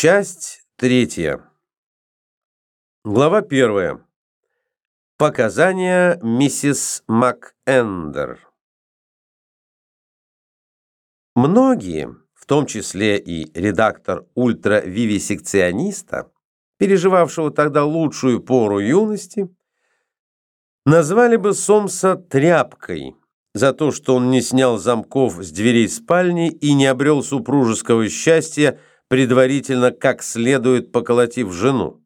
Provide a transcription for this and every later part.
Часть третья. Глава первая. Показания миссис МакЭндер. Многие, в том числе и редактор ультравивисекциониста, переживавшего тогда лучшую пору юности, назвали бы Сомса тряпкой за то, что он не снял замков с дверей спальни и не обрел супружеского счастья, предварительно как следует поколотив жену.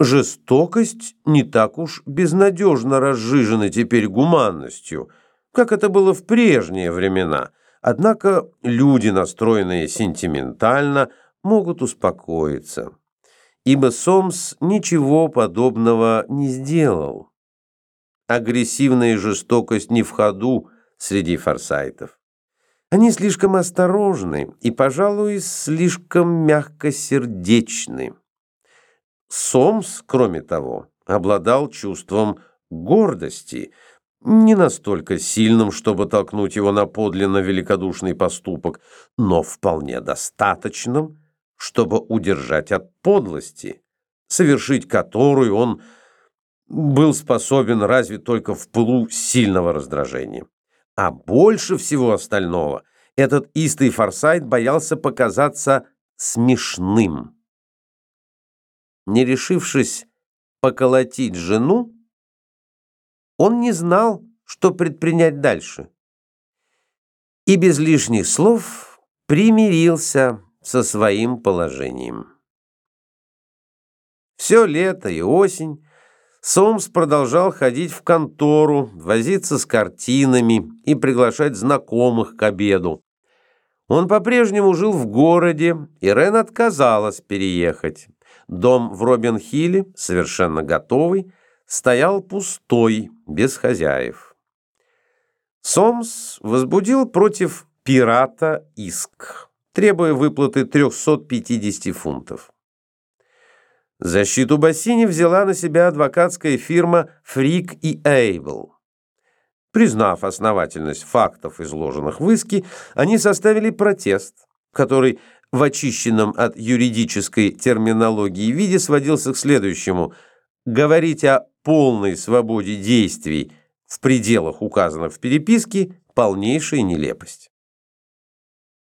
Жестокость не так уж безнадежно разжижена теперь гуманностью, как это было в прежние времена, однако люди, настроенные сентиментально, могут успокоиться, ибо Сомс ничего подобного не сделал. Агрессивная жестокость не в ходу среди форсайтов. Они слишком осторожны и, пожалуй, слишком мягкосердечны. Сомс, кроме того, обладал чувством гордости, не настолько сильным, чтобы толкнуть его на подлинно великодушный поступок, но вполне достаточным, чтобы удержать от подлости, совершить которую он был способен разве только в пылу сильного раздражения. А больше всего остального этот истый Форсайт боялся показаться смешным. Не решившись поколотить жену, он не знал, что предпринять дальше. И без лишних слов примирился со своим положением. Все лето и осень Сомс продолжал ходить в контору, возиться с картинами и приглашать знакомых к обеду. Он по-прежнему жил в городе, и Рен отказалась переехать. Дом в Робин-Хилле, совершенно готовый, стоял пустой, без хозяев. Сомс возбудил против пирата иск, требуя выплаты 350 фунтов. Защиту Бассини взяла на себя адвокатская фирма «Фрик и Эйбл». Признав основательность фактов, изложенных в иске, они составили протест, который в очищенном от юридической терминологии виде сводился к следующему. Говорить о полной свободе действий в пределах, указанных в переписке, полнейшая нелепость.